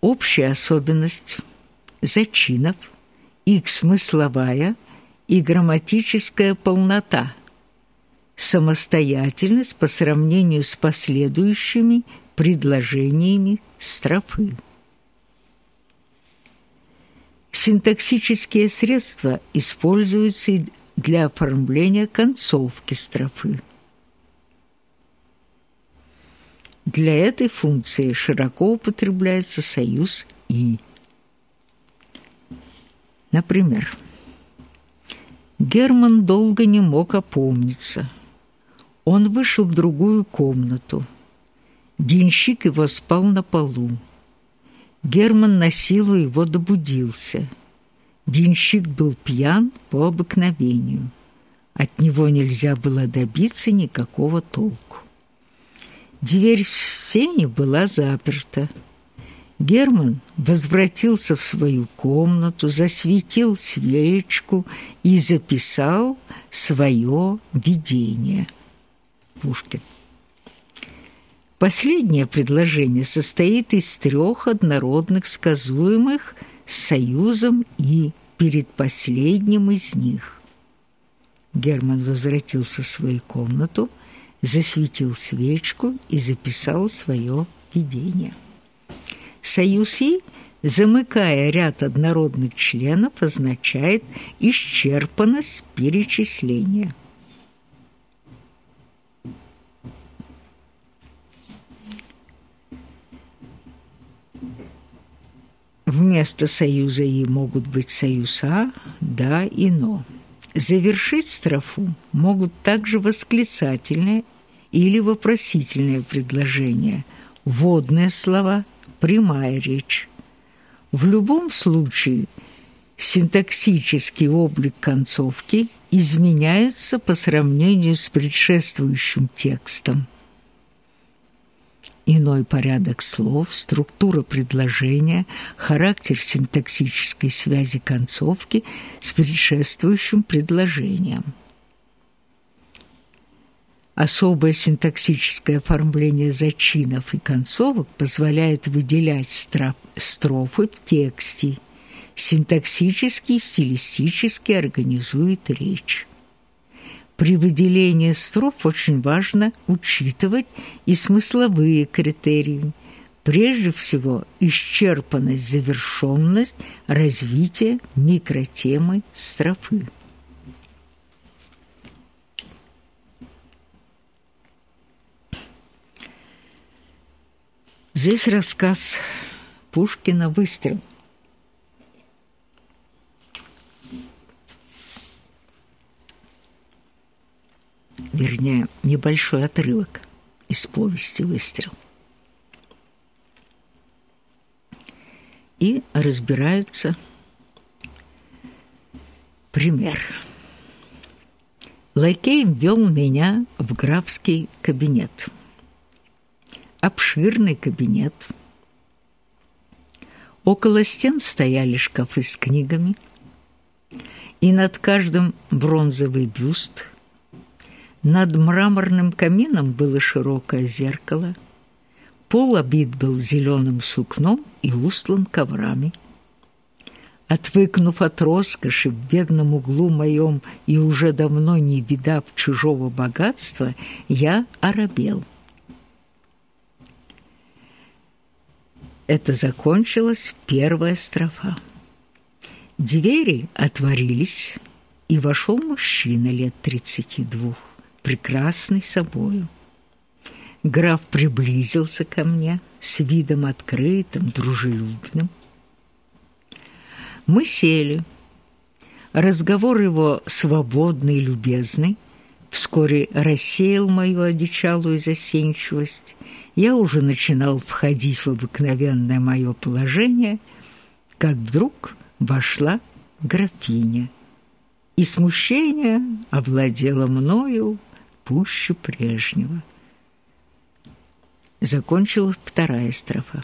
Общая особенность зачинов, их смысловая и грамматическая полнота, самостоятельность по сравнению с последующими предложениями строфы. Синтаксические средства используются для оформления концовки строфы. Для этой функции широко употребляется союз «и». Например, Герман долго не мог опомниться. Он вышел в другую комнату. Денщик его спал на полу. Герман на силу его добудился – Денщик был пьян по обыкновению. От него нельзя было добиться никакого толку. Дверь в сене была заперта. Герман возвратился в свою комнату, засветил свечку и записал свое видение. Пушкин. Последнее предложение состоит из трех однородных сказуемых – с союзом и перед последним из них. Герман возвратился в свою комнату, засветил свечку и записал свое видение. Союз замыкая ряд однородных членов, означает исчерпанность перечисления – Вместо союза «и» могут быть союз «а», «да» и «но». Завершить строфу могут также восклицательные или вопросительные предложения, вводные слова, прямая речь. В любом случае синтаксический облик концовки изменяется по сравнению с предшествующим текстом иной порядок слов, структура предложения, характер синтаксической связи концовки с предшествующим предложением. Особое синтаксическое оформление зачинов и концовок позволяет выделять строфы в тексте, синтаксически и стилистически организует речь. При выделении строф очень важно учитывать и смысловые критерии. Прежде всего, исчерпанность, завершенность, развитие микротемы строфы. Здесь рассказ Пушкина «Выстрел». вернее, небольшой отрывок из повести «Выстрел». И разбираются пример. Лакей ввел меня в графский кабинет. Обширный кабинет. Около стен стояли шкафы с книгами, и над каждым бронзовый бюст – над мраморным камином было широкое зеркало. Пол обит был зеленым сукном и устлан коврами. Отвыкнув от роскоши в бедном углу моем и уже давно не видав чужого богатства, я оробел. Это закончилась первая строфа. Двери отворились, и вошел мужчина лет тридцати двух прекрасный собою. Граф приблизился ко мне с видом открытым, дружелюбным. Мы сели. Разговор его свободный и любезный вскоре рассеял мою одичалую застенчивость. Я уже начинал входить в обыкновенное мое положение, как вдруг вошла графиня, и смущение овладело мною пуще прежнего. Закончилась вторая строфа.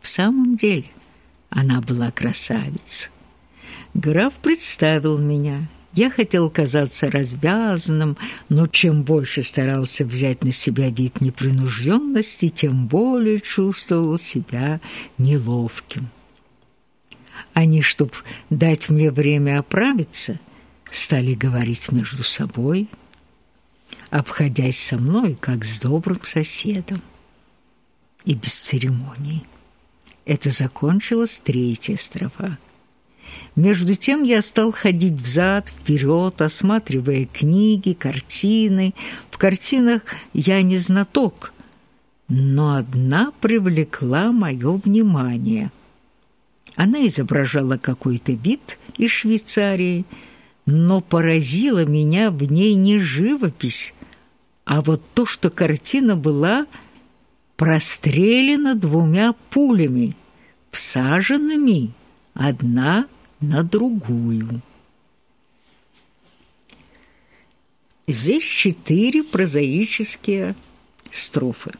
В самом деле она была красавица. Граф представил меня Я хотел казаться развязанным, но чем больше старался взять на себя вид непринужденности, тем более чувствовал себя неловким. Они, чтобы дать мне время оправиться, стали говорить между собой, обходясь со мной, как с добрым соседом, и без церемоний. Это закончилась третья строфа. Между тем я стал ходить взад, вперед, осматривая книги, картины. В картинах я не знаток, но одна привлекла мое внимание. Она изображала какой-то вид из Швейцарии, но поразила меня в ней не живопись, а вот то, что картина была прострелена двумя пулями, всаженными одна на другую. Здесь четыре прозаические строфы,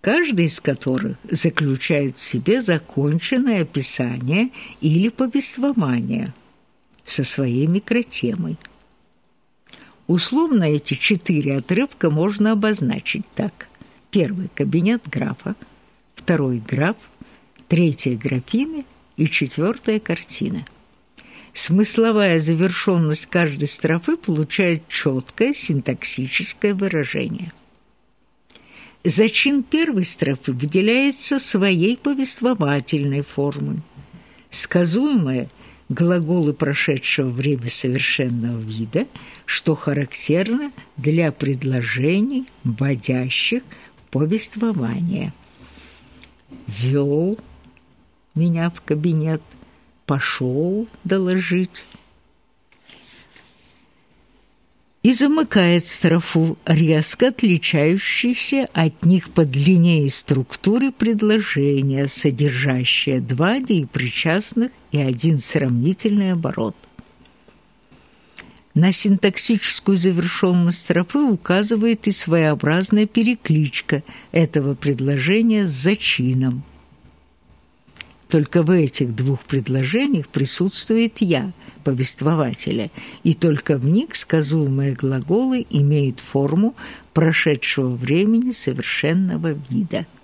каждая из которых заключает в себе законченное описание или повествование со своей микротемой. Условно эти четыре отрывка можно обозначить так. Первый – кабинет графа, второй – граф, третья – графины – и четвертая картина. Смысловая завершенность каждой строфы получает четкое синтаксическое выражение. Зачин первой строфы выделяется своей повествовательной формой. Сказуемое – глаголы прошедшего время совершенного вида, что характерно для предложений, вводящих повествование. Вел, меня в кабинет, пошел доложить. И замыкает строфу, резко отличающийся от них по длине и структуре предложения, содержащее два деепричастных и один сравнительный оборот. На синтаксическую завершенность строфы указывает и своеобразная перекличка этого предложения с зачином – только в этих двух предложениях присутствует «я» повествователя, и только в них сказуемые глаголы имеют форму прошедшего времени совершенного вида –